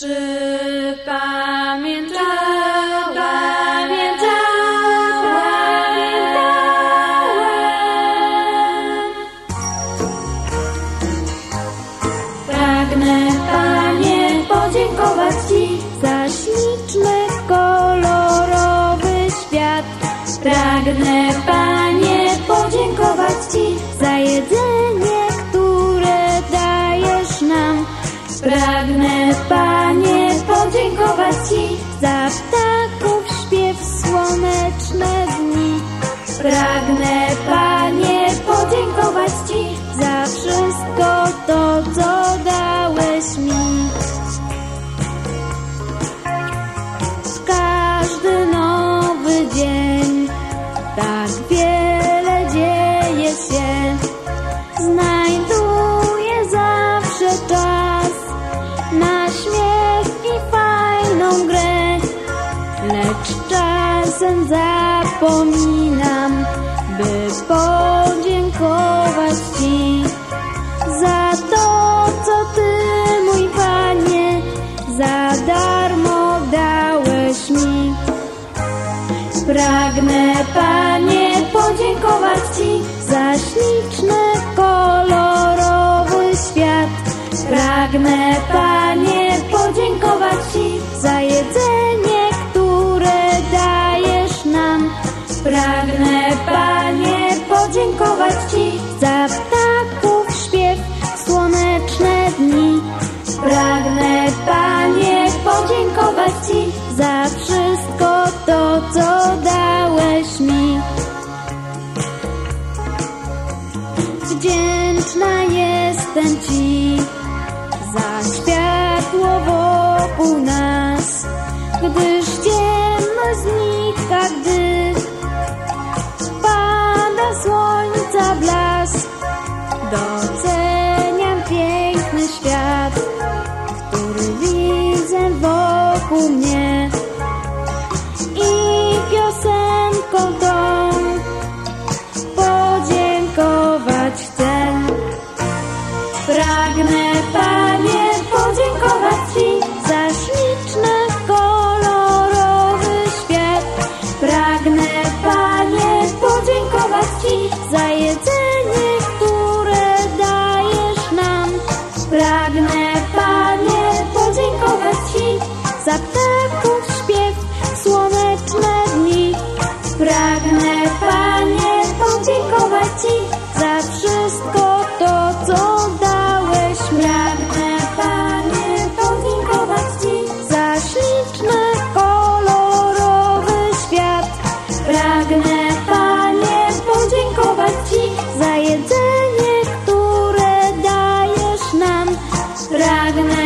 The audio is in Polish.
Czy pamiętałem? Pragnę, Panie, podziękować Ci za śliczny, kolorowy świat. Pragnę, Panie, podziękować Ci za jedzenie, które dajesz nam. Pragnę, słoneczne dni. Pragnę, czasem zapominam, by podziękować Ci za to, co Ty, mój Panie, za darmo dałeś mi. Pragnę, Panie, podziękować Ci za śliczny, kolorowy świat. Pragnę, Panie, Pragnę, Panie, podziękować Ci za ptaków śpiew, słoneczne dni. Pragnę, Panie, podziękować Ci za wszystko to, co dałeś mi. Wdzięczna jestem Ci za światło wokół nas, Doceniam piękny świat, który widzę wokół mnie i piosenką tą podziękować chcę. Pragnę Panie podziękować Ci za śliczny, kolorowy świat. Pragnę Panie podziękować Ci za jedzenie. pragnę.